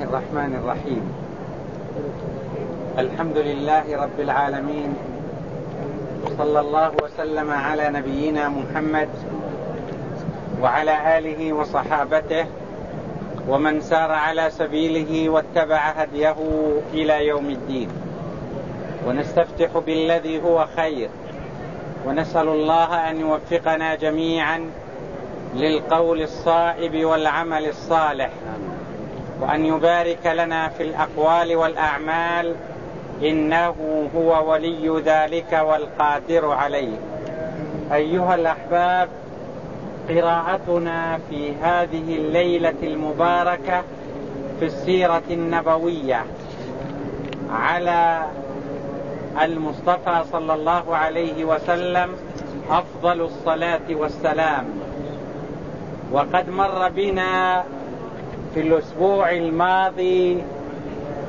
الله الرحمن الرحيم. الحمد لله رب العالمين صلى الله وسلم على نبينا محمد وعلى آله وصحابته ومن سار على سبيله واتبع هديه إلى يوم الدين. ونستفتح بالذي هو خير ونسأل الله أن يوفقنا جميعا للقول الصائب والعمل الصالح. وأن يبارك لنا في الأقوال والأعمال إنه هو ولي ذلك والقادر عليه. أيها الأحباب قراءتنا في هذه الليلة المباركة في السيرة النبوية على المصطفى صلى الله عليه وسلم أفضل الصلاة والسلام. وقد مر بنا في الأسبوع الماضي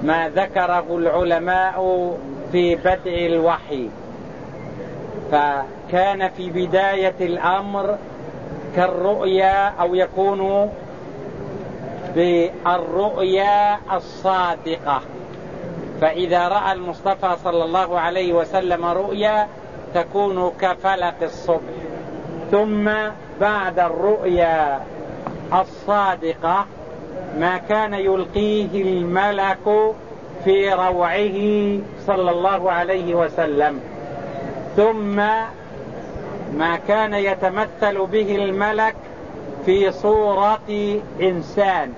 ما ذكره العلماء في بدء الوحي. فكان في بداية الأمر كالرؤيا أو يكون بالرؤيا الصادقة. فإذا رأى المصطفى صلى الله عليه وسلم رؤيا تكون كفلق الصبح. ثم بعد الرؤيا الصادقة ما كان يلقيه الملك في روعه صلى الله عليه وسلم. ثم ما كان يتمثل به الملك في صورة إنسان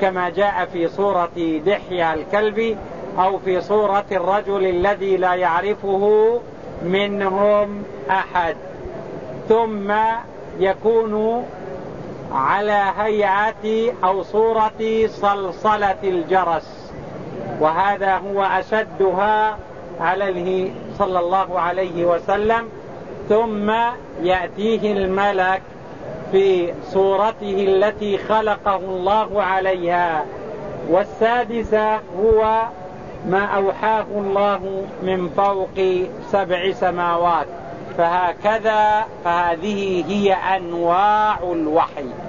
كما جاء في صورة دحية الكلب أو في صورة الرجل الذي لا يعرفه منهم أحد. ثم يكون على هيئة أو صورة صلصلة الجرس. وهذا هو أشدها عليه صلى الله عليه وسلم. ثم يأتيه الملك في صورته التي خلقه الله عليها. والسادسة هو ما أوحاه الله من فوق سبع سماوات. فهكذا فهذه هي أنواع الوحي.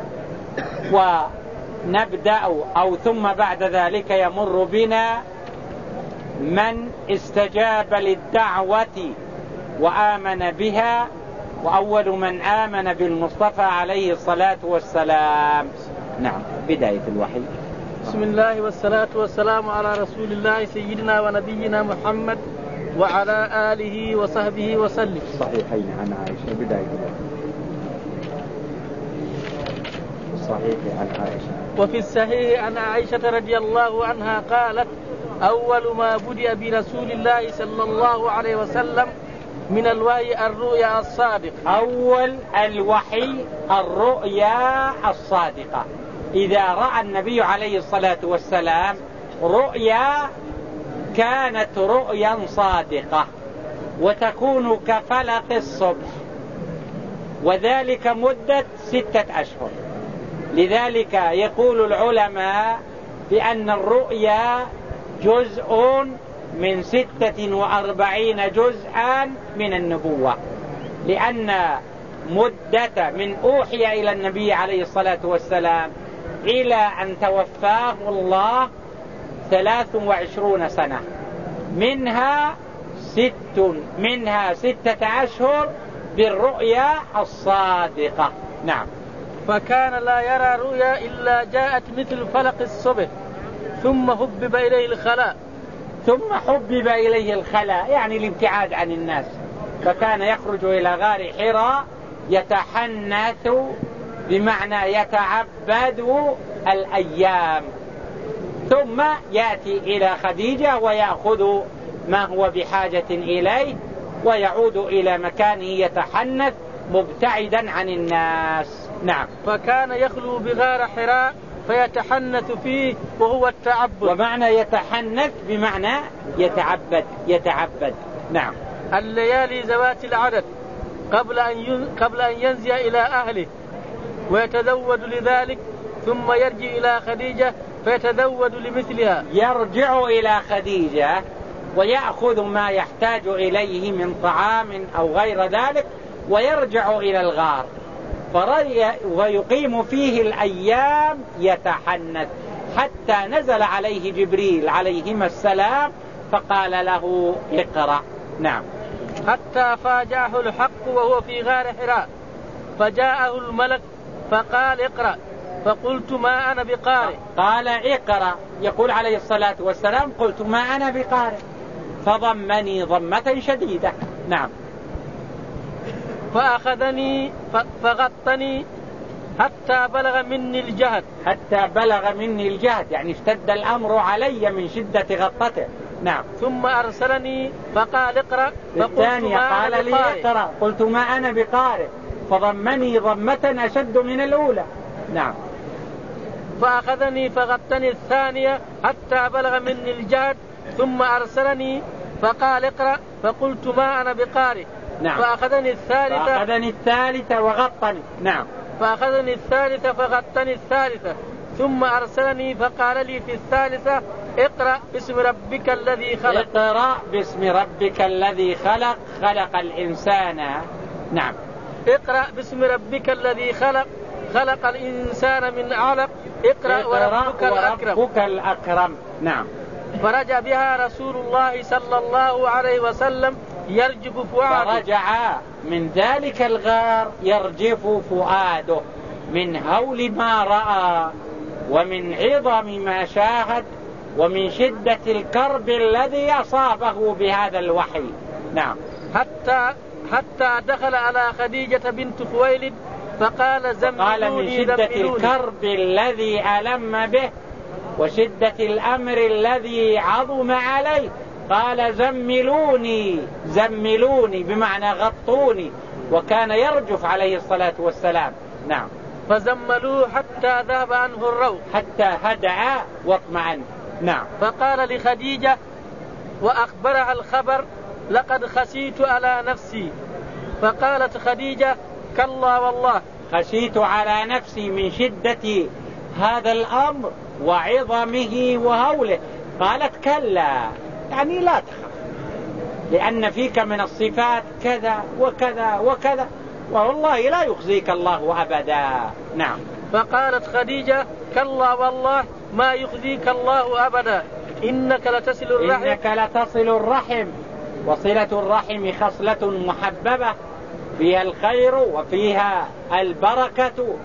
ونبدأ أو ثم بعد ذلك يمر بنا من استجاب للدعوة وآمن بها. وأول من آمن بالمصطفى عليه الصلاة والسلام. نعم بداية الوحي. بسم الله والصلاة والسلام على رسول الله سيدنا ونبينا محمد وعلى آله وصحبه وسلم. صحيحين عن عائشة بداية صحيح عن عائشة. وفي الصحيح عن عائشة رضي الله عنها قالت أول ما بدأ برسول الله صلى الله عليه وسلم من الوحي الرؤيا الصادقة. أول الوحي الرؤيا الصادقة. إذا رأى النبي عليه الصلاة والسلام رؤيا كانت رؤيا صادقة وتكون كفلق الصبح وذلك مدة ستة أشهر. لذلك يقول العلماء بأن الرؤيا جزء من ستة وأربعين جزءا من النبوة. لأن مدة من أوحي إلى النبي عليه الصلاة والسلام إلى أن توفاه الله ثلاث وعشرون سنة. منها ست منها ستة أشهر بالرؤيا الصادقة. نعم. فكان لا يرى رؤيا إلا جاءت مثل فلق الصبح ثم حبب إليه الخلاء. ثم حبب إليه الخلاء يعني الابتعاد عن الناس. فكان يخرج إلى غار حراء يتحنث بمعنى يتعبد الأيام. ثم يأتي إلى خديجة ويأخذ ما هو بحاجة إليه ويعود إلى مكانه يتحنث مبتعدا عن الناس. نعم. فكان يخلو بغار حراء فيتحنث فيه وهو التعبد. ومعنى يتحنث بمعنى يتعبد يتعبد. نعم. الليالي ذوات العدد قبل أن قبل أن ينزل إلى أهله ويتزود لذلك ثم يرجع إلى خديجة فيتزود لمثلها. يرجع إلى خديجة ويأخذ ما يحتاج إليه من طعام أو غير ذلك ويرجع إلى الغار. ويقيم فيه الأيام يتحنث. حتى نزل عليه جبريل عليهما السلام فقال له اقرأ. نعم. حتى فاجأه الحق وهو في غار حراء. فجاءه الملك فقال اقرأ. فقلت ما أنا بقارئ. قال اقرأ. يقول عليه الصلاة والسلام قلت ما أنا بقارئ. فضمني ضمة شديدة. نعم. فأخذني فغطني حتى بلغ مني الجهد. حتى بلغ مني الجهد يعني اشتد الأمر علي من شدة غطته. نعم. ثم أرسلني فقال اقرأ فقلت ما قال لي اقرأ. قلت ما أنا بقارئ. فضمني ضمة أشد من الأولى. نعم. فأخذني فغطني الثانية حتى بلغ مني الجهد. ثم أرسلني فقال اقرأ فقلت ما أنا بقارئ. نعم. فأخذني الثالثة. فأخذني الثالثة وغطني. نعم. فأخذني الثالثة فغطني الثالثة. ثم أرسلني فقال لي في الثالثة اقرأ باسم ربك الذي خلق. اقرأ باسم ربك الذي خلق. خلق الإنسان. نعم. اقرأ باسم ربك الذي خلق. خلق الإنسان من علق. اقرأ, اقرأ وربك, الأكرم. وربك الأكرم. نعم. فرجع بها رسول الله صلى الله عليه وسلم. يرجف فؤاده. فرجع من ذلك الغار يرجف فؤاده. من هول ما رأى ومن عظم ما شاهد ومن شدة الكرب الذي أصابه بهذا الوحي. نعم. حتى حتى دخل على خديجة بنت خويلد فقال زملوني قال من شدة الكرب الذي ألم به وشدة الأمر الذي عظم عليه. قال زملوني زملوني بمعنى غطوني. وكان يرجف عليه الصلاة والسلام. نعم. فزملوه حتى ذهب عنه الروح. حتى هدع واطمأن نعم. فقال لخديجة وأخبرها الخبر لقد خشيت على نفسي. فقالت خديجة كلا والله. خشيت على نفسي من شدة هذا الأمر وعظمه وهوله. قالت كلا. يعني لا تخف لأن فيك من الصفات كذا وكذا وكذا. والله لا يخزيك الله أبدا. نعم. فقالت خديجة كلا والله ما يخزيك الله أبدا. إنك لتصل الرحم. إنك لتصل الرحم. وصلة الرحم خصلة محببة. فيها الخير وفيها البركة.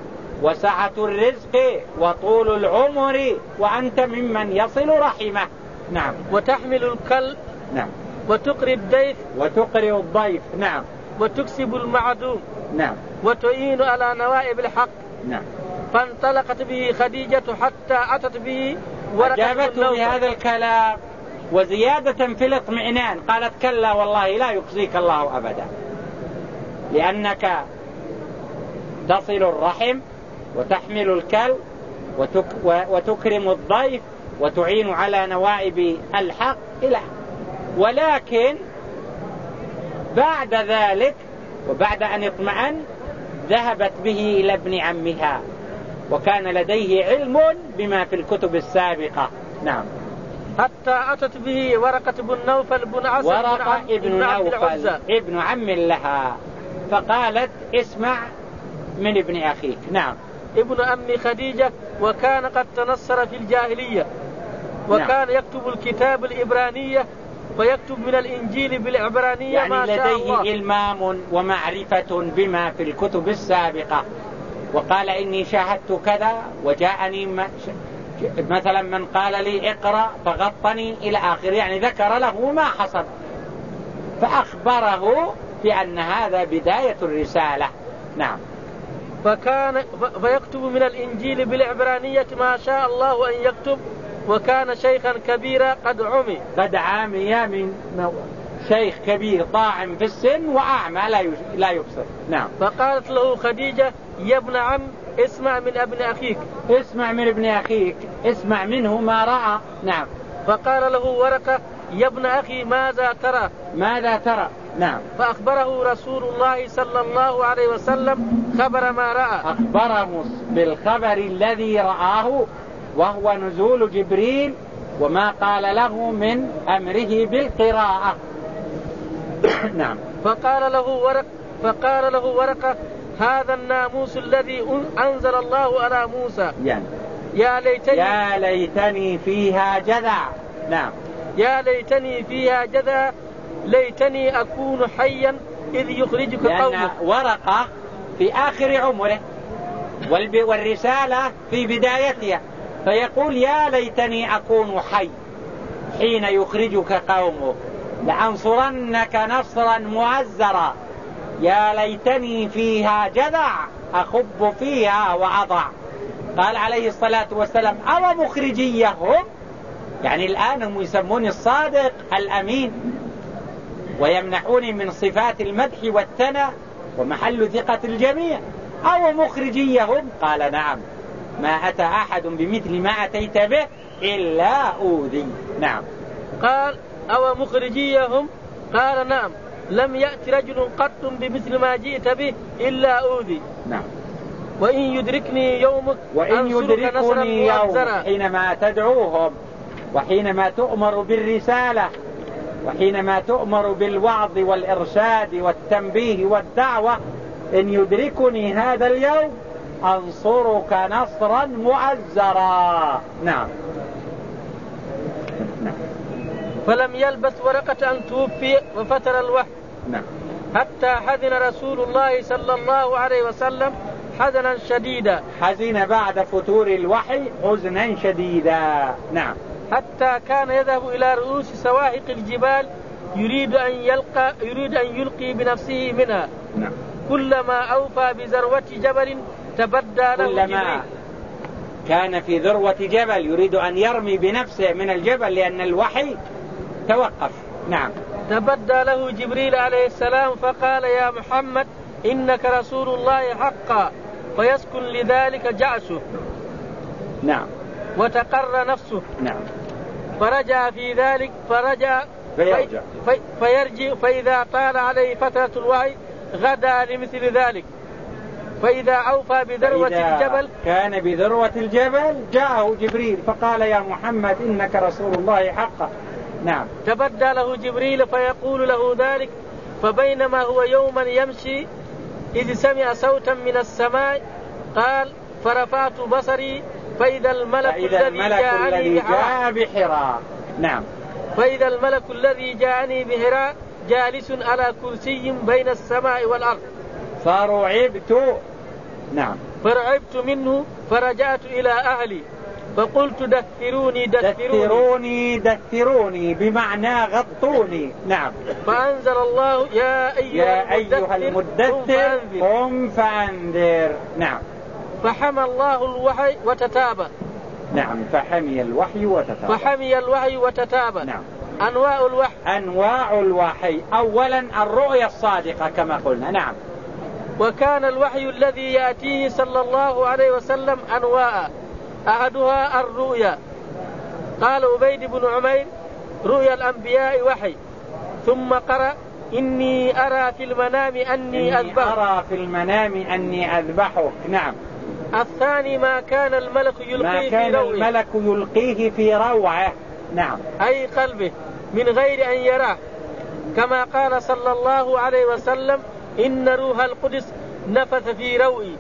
وسعة الرزق وطول العمر. وأنت ممن يصل رحمه. نعم. وتحمل الكل نعم. وتقري الضيف وتقري الضيف. نعم. وتكسب المعدوم. نعم. وتعين على نوائب الحق. نعم. فانطلقت به خديجة حتى أتت به أجابته بهذا الكلام وزيادة في الاطمئنان. قالت كلا والله لا يخزيك الله أبدا. لأنك تصل الرحم وتحمل الكل وتك وتكرم الضيف وتعين على نوائب الحق إلى. ولكن بعد ذلك وبعد أن اطمأن ذهبت به إلى ابن عمها. وكان لديه علم بما في الكتب السابقة. نعم. حتى أتت به ورقة بن نوفل بن عسى ورقة ابن نوفل ابن عم لها. فقالت اسمع من ابن أخيك. نعم. ابن أم خديجة وكان قد تنصر في الجاهلية. وكان نعم. يكتب الكتاب الإبرانية ويكتب من الإنجيل بالعبرانية يعني ما شاء الله. لديه إلمام ومعرفة بما في الكتب السابقة. وقال إني شاهدت كذا وجاءني مثلا من قال لي اقرأ فغطني إلى آخر يعني ذكر له ما حصل. فأخبره بأن هذا بداية الرسالة. نعم. فكان فيكتب من الإنجيل بالعبرانية ما شاء الله أن يكتب. وكان شيخا كبيرا قد عمي. قد عمي من شيخ كبير طاعم في السن وأعمى لا لا يبصر. نعم. فقالت له خديجة يا ابن عم اسمع من ابن أخيك. اسمع من ابن أخيك اسمع منه ما رأى. نعم. فقال له ورقة يا ابن أخي ماذا ترى؟ ماذا ترى؟ نعم. فأخبره رسول الله صلى الله عليه وسلم خبر ما رأى. أخبره بالخبر الذي رآه وهو نزول جبريل وما قال له من أمره بالقراءة. نعم. فقال له ورق فقال له ورقة هذا الناموس الذي أنزل الله على موسى. يعني. يا ليتني يا ليتني فيها جذع. نعم. يا ليتني فيها جذع ليتني أكون حيا إذ يخرجك قومك. ورقة في آخر عمره والرسالة في بدايتها. فيقول يا ليتني أكون حي حين يخرجك قومك لأنصرنك نصرا مؤزرا. يا ليتني فيها جذع أخب فيها وأضع. قال عليه الصلاة والسلام أو مخرجيهم؟ يعني الآن هم يسموني الصادق الأمين ويمنحوني من صفات المدح والثنى ومحل ثقة الجميع. أو مخرجيهم؟ قال نعم. ما أتى أحد بمثل ما أتيت به إلا أوذي. نعم. قال أو مخرجيهم؟ قال نعم. لم يأت رجل قط بمثل ما جئت به إلا أوذي. نعم. وإن يدركني يومك وإن يدركني يوم حينما تدعوهم وحينما تؤمر بالرسالة وحينما تؤمر بالوعظ والإرشاد والتنبيه والدعوة إن يدركني هذا اليوم أنصرك نصرا مؤزرا نعم. فلم يلبث ورقة أن توفي وفتر الوحي. نعم. حتى حزن رسول الله صلى الله عليه وسلم حزنا شديدا. حزن بعد فتور الوحي حزنا شديدا. نعم. حتى كان يذهب إلى رؤوس سواحق الجبال يريد أن يلقى يريد أن يلقي بنفسه منها. نعم. كلما أوفى بذروة جبل تبدى له كلما جبريل كان في ذروة جبل يريد أن يرمي بنفسه من الجبل لأن الوحي توقف. نعم. تبدى له جبريل عليه السلام فقال يا محمد إنك رسول الله حقا فيسكن لذلك جعشه نعم. وتقر نفسه. نعم. فرجع في ذلك فرجع فيرجع. في فيرجع فإذا طال عليه فترة الوعي غدا لمثل ذلك. فإذا أوفى بذروة الجبل كان بذروة الجبل جاءه جبريل فقال يا محمد إنك رسول الله حقا نعم. تبدى له جبريل فيقول له ذلك فبينما هو يوما يمشي إذ سمع صوتا من السماء قال فرفعت بصري فإذا الملك فإذا الذي الملك جاءني الذي بحراء جاء بحراء. نعم. فإذا الملك الذي جاءني بهراء جالس على كرسي بين السماء والأرض. فرعبت نعم. فرعبت منه فرجعت إلى أهلي فقلت دثروني دثروني. دثروني دثروني بمعنى غطوني. نعم. فأنزل الله يا أيها, يا أيها المدثر. قم فأنذر. نعم. فحمى الله الوحي وتتابى نعم. فحمي الوحي وتتابع فحمي الوحي وتتابى نعم. أنواع الوحي. أنواع الوحي. أولا الرؤيا الصادقة كما قلنا. نعم. وكان الوحي الذي يأتيه صلى الله عليه وسلم أنواع أحدها الرؤيا. قال عبيد بن عمير رؤيا الأنبياء وحي. ثم قرأ إني أرى في المنام أني إني أذبح أرى في المنام أني أذبحك. نعم. الثاني ما كان الملك ما يلقيه في كان روعه. الملك يلقيه في روعه. نعم. أي قلبه من غير أن يراه. كما قال صلى الله عليه وسلم إن روح القدس نفث في روعي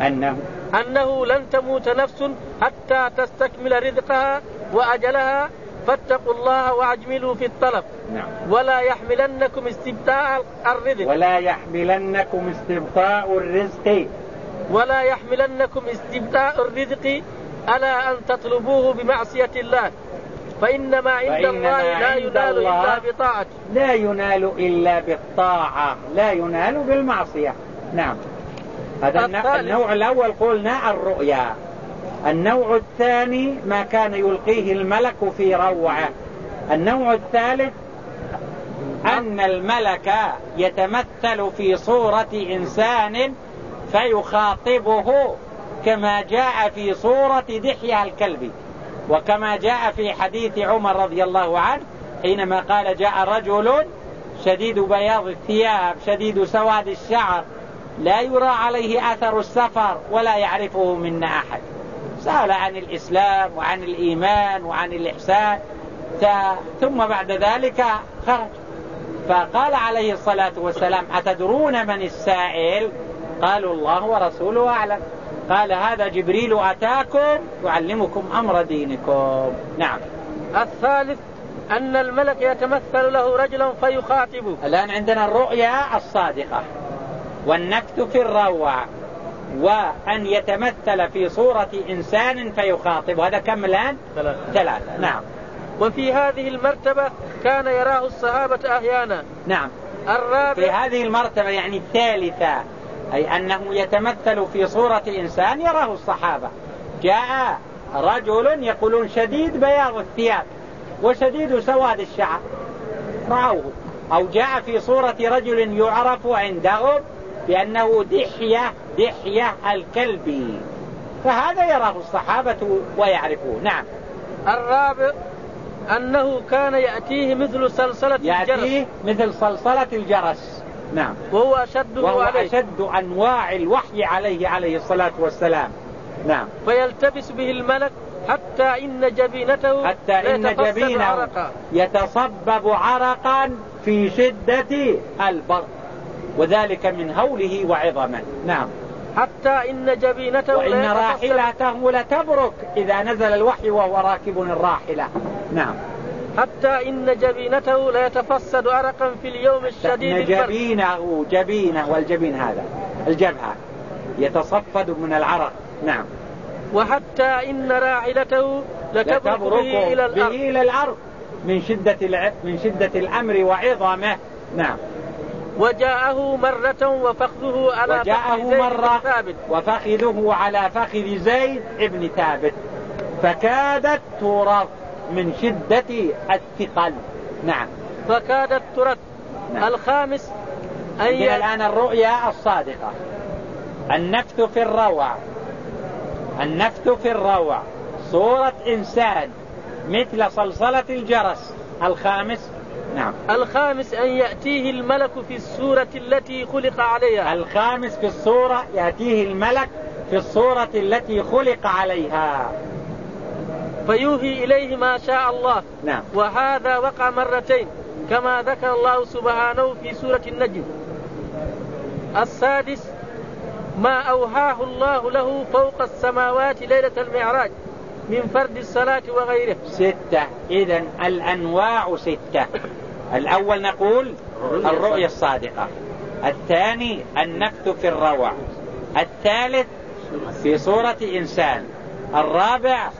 أنه أنه لن تموت نفس حتى تستكمل رزقها وأجلها. فاتقوا الله وأجملوا في الطلب. نعم. ولا يحملنكم استبتاء الرزق. ولا يحملنكم استبطاء الرزق. ولا يحملنكم استبتاء الرزق ألا أن تطلبوه بمعصية الله. فإنما عند الله لا عند ينال الله إلا بطاعته. لا ينال إلا بالطاعة لا ينال بالمعصية. نعم. هذا. النوع الأول قلنا الرؤيا. النوع الثاني ما كان يلقيه الملك في روعة. النوع الثالث أن الملك يتمثل في صورة إنسان فيخاطبه كما جاء في صورة دحية الكلب وكما جاء في حديث عمر رضي الله عنه حينما قال جاء رجل شديد بياض الثياب شديد سواد الشعر لا يرى عليه أثر السفر ولا يعرفه منا أحد. سأل عن الإسلام وعن الإيمان وعن الإحسان ثم بعد ذلك خرج. فقال عليه الصلاة والسلام أتدرون من السائل؟ قالوا الله ورسوله أعلم. قال هذا جبريل أتاكم يعلمكم أمر دينكم. نعم. الثالث أن الملك يتمثل له رجلا فيخاطبه. الآن عندنا الرؤيا الصادقة. والنكت في الروع. وأن يتمثل في صورة إنسان فيخاطب. هذا كم الآن؟ ثلاثة. ثلاثة. نعم. وفي هذه المرتبة كان يراه الصحابة أحيانا. نعم. الرابع في هذه المرتبة يعني الثالثة. أي أنه يتمثل في صورة إنسان يراه الصحابة. جاء رجل يقولون شديد بياض الثياب وشديد سواد الشعر. رأوه. أو جاء في صورة رجل يعرف عندهم بأنه دحية دحية الكلبي فهذا يراه الصحابة ويعرفوه نعم. الرابع أنه كان يأتيه مثل صلصلة يأتيه مثل صلصلة الجرس. نعم. وهو أشد وهو عليه. أشد أنواع الوحي عليه عليه الصلاة والسلام. نعم. فيلتبس به الملك حتى إن جبينته حتى إن جبينه عرقا. يتصبب عرقا في شدة البرد وذلك من هوله وعظمه. نعم. حتى إن جبينته وإن راحلته لتبرك إذا نزل الوحي وهو راكب الراحلة. نعم. حتى إن جبينته لا يتفسد عرقا في اليوم الشديد جبينه جبينه والجبين هذا الجبهة يتصفد من العرق. نعم. وحتى إن راحلته لتبرك به إلى الأرض, به إلى الأرض من شدة من شدة الأمر وعظمه. نعم. وجاءه مرة وفخذه على وجاءه فخذ مرة ثابت. وفخذه على فخذ زيد ابن ثابت. فكادت ترد من شدة الثقل. نعم. فكادت ترد. نعم. الخامس أن ي... الآن الرؤيا الصادقة. النفث في الروع. النفث في الروع. صورة إنسان مثل صلصلة الجرس. الخامس نعم. الخامس أن يأتيه الملك في الصورة التي خلق عليها. الخامس في الصورة يأتيه الملك في الصورة التي خلق عليها. فيوهي إليه ما شاء الله. نعم. وهذا وقع مرتين كما ذكر الله سبحانه في سورة النجم. السادس ما أوهاه الله له فوق السماوات ليلة المعراج من فرد الصلاة وغيره. ستة. إذا الأنواع ستة. الأول نقول الرؤية الصادقة. الثاني النفث في الروع. الثالث في صورة إنسان. الرابع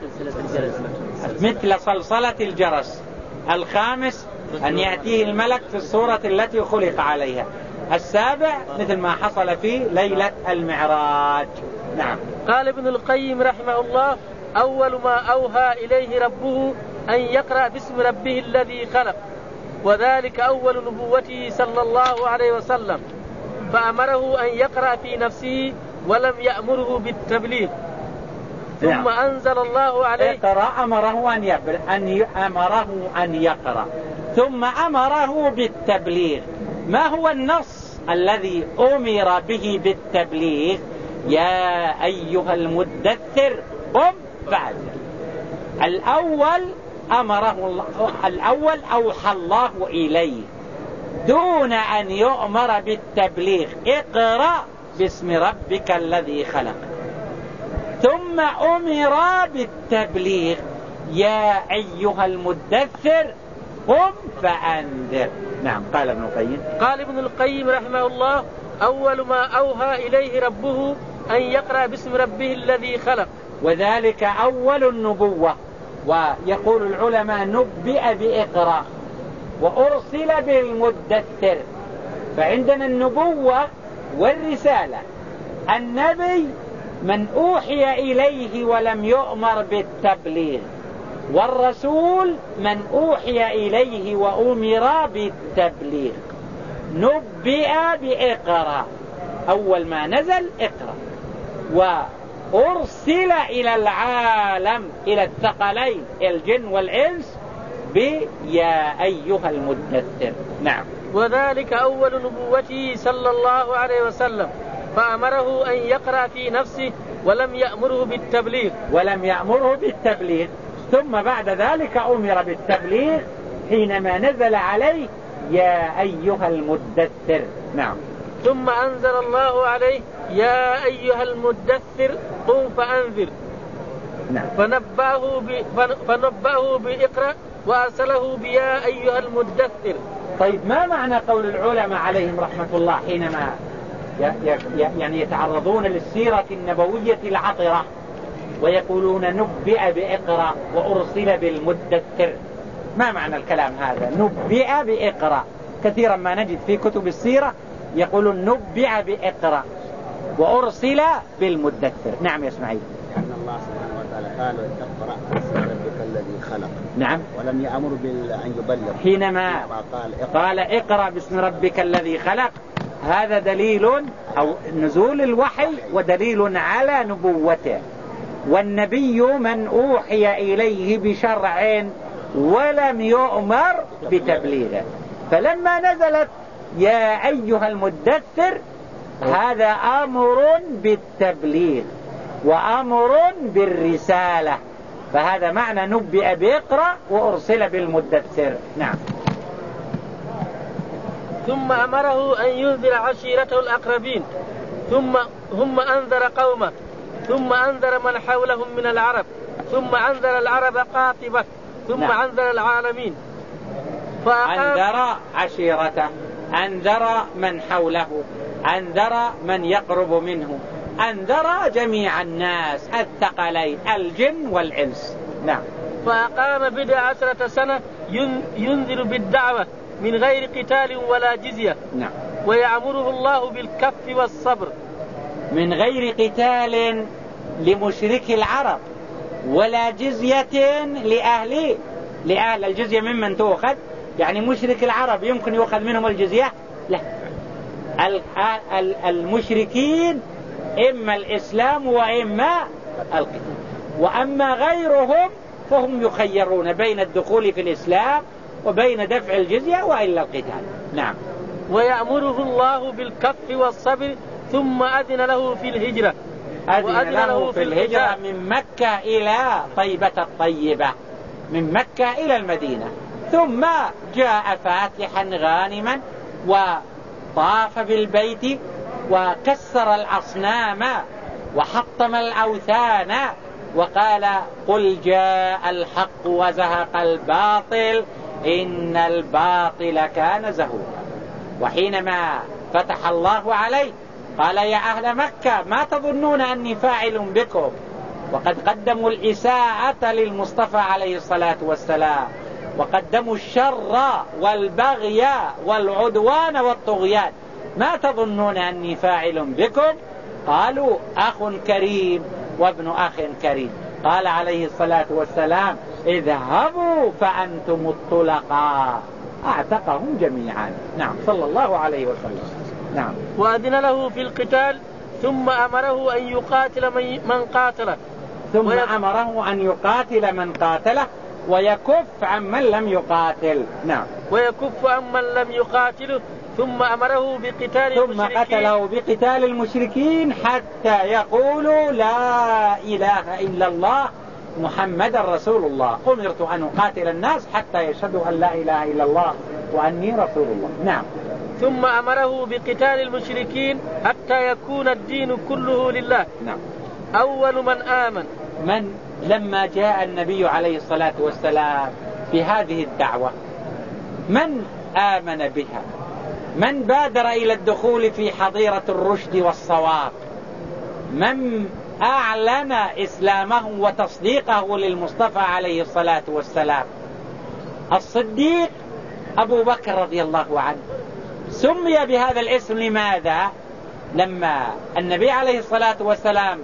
مثل صلصلة الجرس. الخامس أن يأتيه الملك في الصورة التي خلق عليها. السابع مثل ما حصل في ليلة المعراج. نعم. قال ابن القيم رحمه الله أول ما أوهى إليه ربه أن يقرأ باسم ربه الذي خلق. وذلك أول نبوته صلى الله عليه وسلم. فأمره أن يقرأ في نفسه ولم يأمره بالتبليغ. ثم نعم. أنزل الله عليه اقرأ أمره أن يقرأ أن أمره أن يقرأ. ثم أمره بالتبليغ. ما هو النص الذي أمر به بالتبليغ؟ يا أيها المدثر قم بعد الأول أمره الله الأول أوحى الله إليه. دون أن يؤمر بالتبليغ. اقرأ باسم ربك الذي خلق. ثم أمر بالتبليغ. يا أيها المدثر قم فأنذر. نعم قال ابن القيم. قال ابن القيم رحمه الله أول ما أوهى إليه ربه أن يقرأ باسم ربه الذي خلق. وذلك أول النبوة. ويقول العلماء نبئ بإقراء وأرسل بالمدثر. فعندنا النبوة والرسالة. النبي من أوحي إليه ولم يؤمر بالتبليغ. والرسول من أوحي إليه وأمر بالتبليغ. نبئ بإقراء أول ما نزل اقرأ. وأرسل إلى العالم إلى الثقلين الجن والإنس بيا أيها المدثر. نعم. وذلك أول نبوته صلى الله عليه وسلم. فأمره أن يقرأ في نفسه ولم يأمره بالتبليغ. ولم يأمره بالتبليغ. ثم بعد ذلك أمر بالتبليغ حينما نزل عليه يا أيها المدثر. نعم. ثم أنزل الله عليه يا أيها المدثر قم فأنذر. نعم. فنبأه ب... فنبأه بإقرأ وأرسله بيا أيها المدثر. طيب ما معنى قول العلماء عليهم رحمة الله حينما يعني يتعرضون للسيرة النبوية العطرة ويقولون نبئ بإقرأ وأرسل بالمدثر ما معنى الكلام هذا؟ نبئ بإقرأ. كثيرا ما نجد في كتب السيرة يقولون نبئ بإقرأ وأرسل بالمدثر نعم يا إسماعيل. لأن الله سبحانه وتعالى قال اقرأ باسم ربك الذي خلق. نعم. ولم يأمر بأن يبلغ. حينما قال اقرأ, قال اقرأ باسم ربك الذي خلق هذا دليل أو نزول الوحي ودليل على نبوته. والنبي من أوحي إليه بشرع ولم يؤمر بتبليغه. فلما نزلت يا أيها المدثر هذا أمر بالتبليغ وأمر بالرسالة. فهذا معنى نبئ بإقرأ وأرسل بالمدثر. نعم. ثم أمره أن ينذر عشيرته الأقربين ثم ثم أنذر قومه ثم أنذر من حولهم من العرب ثم أنذر العرب قاطبة ثم نعم. أنذر العالمين. أنذر عشيرته أنذر من حوله أنذر من يقرب منه أنذر جميع الناس الثقلين الجن والإنس. نعم. فأقام بضع عشرة سنة ينذر بالدعوة. من غير قتال ولا جزية. نعم. ويأمره الله بالكف والصبر. من غير قتال لمشرك العرب ولا جزية لأهل لأهل الجزية ممن تؤخذ. يعني مشرك العرب يمكن يؤخذ منهم الجزية؟ لا. المشركين إما الإسلام وإما القتال. وأما غيرهم فهم يخيرون بين الدخول في الإسلام وبين دفع الجزية وإلا القتال. نعم. ويأمره الله بالكف والصبر ثم أذن له في الهجرة. أذن له في الهجرة. من مكة إلى طيبة الطيبة. من مكة إلى المدينة. ثم جاء فاتحا غانما وطاف بالبيت وكسر الأصنام وحطم الأوثان وقال قل جاء الحق وزهق الباطل إن الباطل كان زهوقا وحينما فتح الله عليه قال يا أهل مكة ما تظنون أني فاعل بكم؟ وقد قدموا الإساءة للمصطفى عليه الصلاة والسلام. وقدموا الشر والبغي والعدوان والطغيان. ما تظنون أني فاعل بكم؟ قالوا أخ كريم وابن أخ كريم. قال عليه الصلاة والسلام اذهبوا فأنتم الطلقاء. أعتقهم جميعا. نعم صلى الله عليه وسلم. نعم. وأذن له في القتال ثم أمره أن يقاتل من قاتله. ثم ويك... أمره أن يقاتل من قاتله ويكف عن من لم يقاتل. نعم. ويكف عن من لم يقاتله. ثم أمره بقتال ثم المشركين. قتله بقتال المشركين حتى يقولوا لا إله إلا الله محمد رسول الله. أمرت أن أقاتل الناس حتى يشهدوا أن لا إله إلا الله وأني رسول الله. نعم. ثم أمره بقتال المشركين حتى يكون الدين كله لله. نعم. أول من آمن. من؟ لما جاء النبي عليه الصلاة والسلام في هذه الدعوة. من آمن بها؟ من بادر إلى الدخول في حظيرة الرشد والصواب؟ من أعلن إسلامه وتصديقه للمصطفى عليه الصلاة والسلام. الصديق أبو بكر رضي الله عنه. سمي بهذا الاسم لماذا؟ لما النبي عليه الصلاة والسلام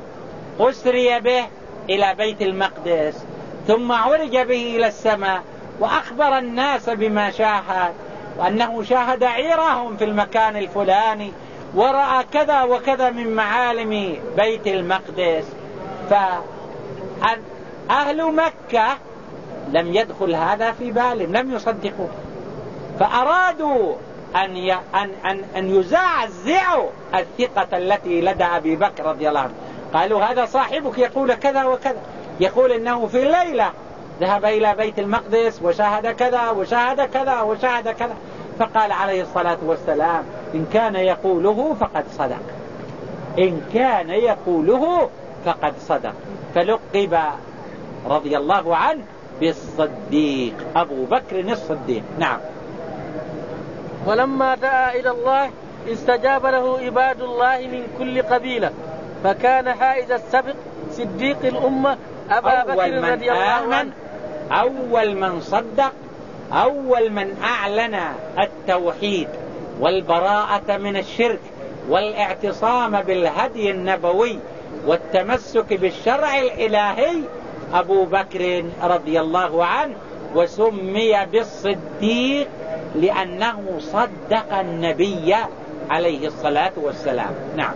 أسري به إلى بيت المقدس ثم عرج به إلى السماء وأخبر الناس بما شاهد وأنه شاهد عيرهم في المكان الفلاني ورأى كذا وكذا من معالم بيت المقدس. فأهل مكة لم يدخل هذا في بالهم لم يصدقوا. فأرادوا أن أن أن أن يزعزعوا الثقة التي لدى أبي بكر رضي الله عنه. قالوا هذا صاحبك يقول كذا وكذا. يقول إنه في الليلة ذهب إلى بيت المقدس وشاهد كذا وشاهد كذا وشاهد كذا. فقال عليه الصلاة والسلام إن كان يقوله فقد صدق. إن كان يقوله فقد صدق. فلقب رضي الله عنه بالصديق أبو بكر الصديق. نعم. ولما دعا إلى الله استجاب له عباد الله من كل قبيلة. فكان حائز السبق صديق الأمة أبا بكر رضي الله عنه. أول من صدق أول من أعلن التوحيد. والبراءة من الشرك والاعتصام بالهدي النبوي والتمسك بالشرع الإلهي أبو بكر رضي الله عنه وسمي بالصديق لأنه صدق النبي عليه الصلاة والسلام. نعم.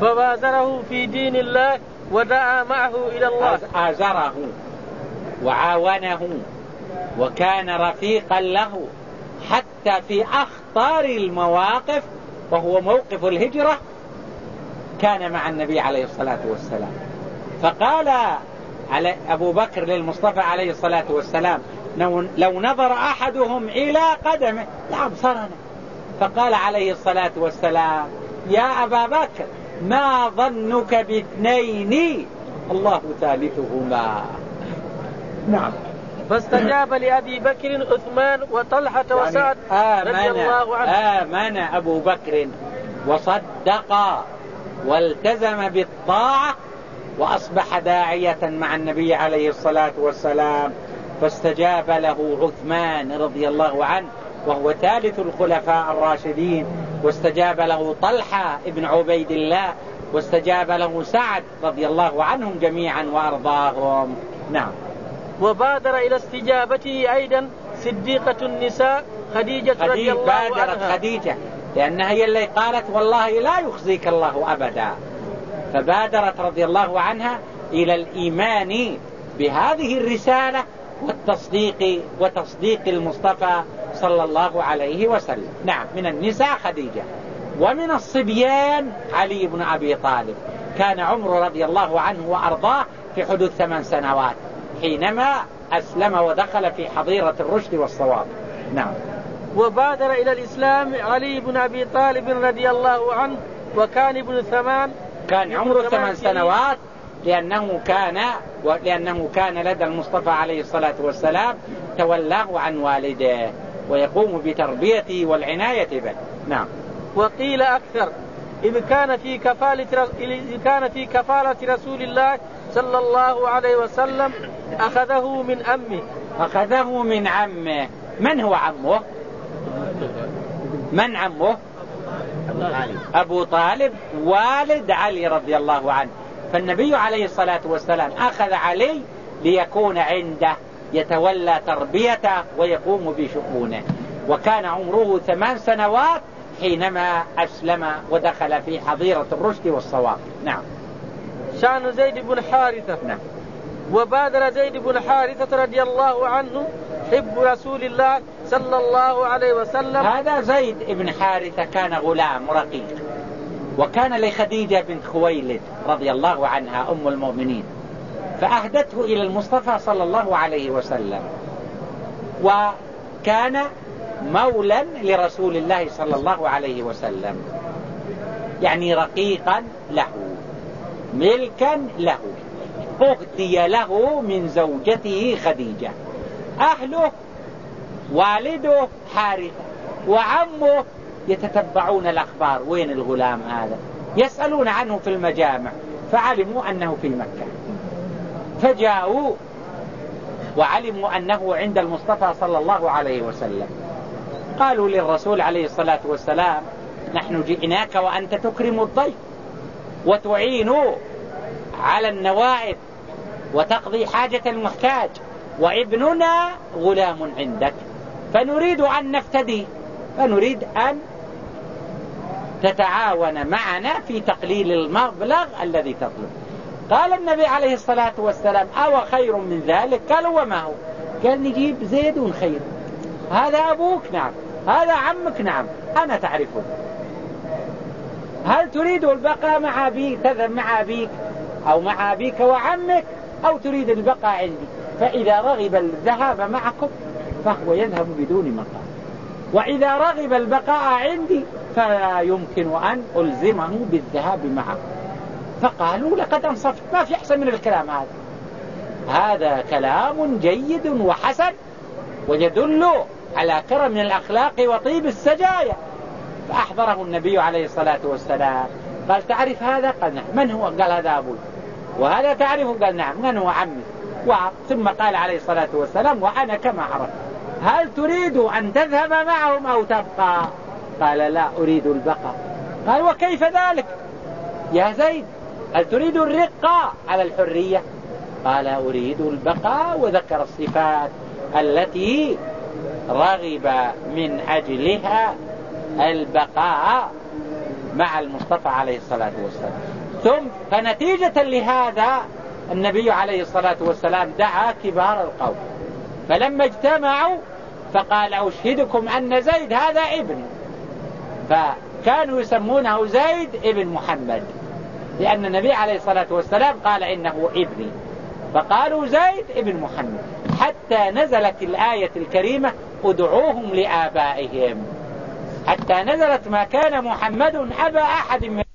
فبادره في دين الله ودعا معه إلى الله. آزره وعاونه وكان رفيقا له حتى في أخطار المواقف وهو موقف الهجرة كان مع النبي عليه الصلاة والسلام. فقال على أبو بكر للمصطفى عليه الصلاة والسلام لو نظر أحدهم إلى قدمه لأبصرنا فقال عليه الصلاة والسلام يا أبا بكر ما ظنك باثنين؟ الله ثالثهما. نعم. فاستجاب لأبي بكر عثمان وطلحة يعني وسعد رضي الله عنه. آمن أبو بكر وصدق والتزم بالطاعة وأصبح داعية مع النبي عليه الصلاة والسلام. فاستجاب له عثمان رضي الله عنه وهو ثالث الخلفاء الراشدين واستجاب له طلحة ابن عبيد الله واستجاب له سعد رضي الله عنهم جميعا وأرضاهم. نعم. وبادر إلى استجابته أيضا صديقة النساء خديجة رضي الله عنها. بادرت خديجة لأنها هي اللي قالت والله لا يخزيك الله أبدا. فبادرت رضي الله عنها إلى الإيمان بهذه الرسالة والتصديق وتصديق المصطفى صلى الله عليه وسلم. نعم من النساء خديجة. ومن الصبيان علي بن أبي طالب. كان عمره رضي الله عنه وأرضاه في حدود ثمان سنوات حينما أسلم ودخل في حظيرة الرشد والصواب. نعم. وبادر إلى الإسلام علي بن أبي طالب رضي الله عنه وكان ابن ثمان. كان عمره ثمان سنوات لأنه كان لأنه كان لدى المصطفى عليه الصلاة والسلام تولاه عن والده ويقوم بتربيته والعناية به. نعم. وقيل أكثر إذ كان في كفالة إذ كان في كفالة رسول الله صلى الله عليه وسلم أخذه من أمه. أخذه من عمه. من هو عمه؟ من عمه؟ أبو طالب والد علي رضي الله عنه. فالنبي عليه الصلاة والسلام أخذ علي ليكون عنده يتولى تربيته ويقوم بشؤونه. وكان عمره ثمان سنوات حينما أسلم ودخل في حظيرة الرشد والصواب. نعم. شأن زيد بن حارثة. نعم. وبادر زيد بن حارثة رضي الله عنه حب رسول الله صلى الله عليه وسلم. هذا زيد بن حارثة كان غلام رقيق. وكان لخديجة بنت خويلد رضي الله عنها أم المؤمنين فأهدته إلى المصطفى صلى الله عليه وسلم. وكان مولا لرسول الله صلى الله عليه وسلم. يعني رقيقا له ملكا له أهدي له من زوجته خديجة. أهله والده حارثة وعمه يتتبعون الأخبار. وين الغلام هذا؟ يسألون عنه في المجامع فعلموا أنه في مكة. فجاءوا وعلموا أنه عند المصطفى صلى الله عليه وسلم. قالوا للرسول عليه الصلاة والسلام نحن جئناك وأنت تكرم الضيف وتعين على النوائب وتقضي حاجة المحتاج وابننا غلام عندك. فنريد أن نفتدي فنريد أن تتعاون معنا في تقليل المبلغ الذي تطلب. قال النبي عليه الصلاة والسلام أو خير من ذلك؟ قالوا وما هو؟ قال نجيب زيد خير هذا أبوك؟ نعم. هذا عمك؟ نعم. أنا تعرفه. هل تريد البقاء مع أبيك؟ تذهب مع أبيك أو مع أبيك وعمك؟ أو تريد البقاء عندي؟ فإذا رغب الذهاب معكم فهو يذهب بدون مقام. وإذا رغب البقاء عندي فلا يمكن أن ألزمه بالذهاب معه. فقالوا لقد أنصفت. ما في أحسن من الكلام هذا. هذا كلام جيد وحسن ويدل على كرم الأخلاق وطيب السجايا. فأحضره النبي عليه الصلاة والسلام. قال تعرف هذا؟ قال نعم. من هو؟ قال هذا أبوي وهذا تعرفه؟ قال نعم. من هو عمي؟ ثم قال عليه الصلاة والسلام وأنا كما عرفت. هل تريد أن تذهب معهم أو تبقى؟ قال لا أريد البقاء. قال وكيف ذلك؟ يا زيد هل تريد الرقة على الحرية؟ قال أريد البقاء وذكر الصفات التي رغب من أجلها البقاء مع المصطفى عليه الصلاة والسلام. ثم فنتيجة لهذا النبي عليه الصلاة والسلام دعا كبار القوم. فلما اجتمعوا فقال أشهدكم أن زيد هذا ابن. فكانوا يسمونه زيد ابن محمد لأن النبي عليه الصلاة والسلام قال إنه ابني فقالوا زيد ابن محمد حتى نزلت الآية الكريمة ادعوهم لآبائهم حتى نزلت ما كان محمد أبا أحد من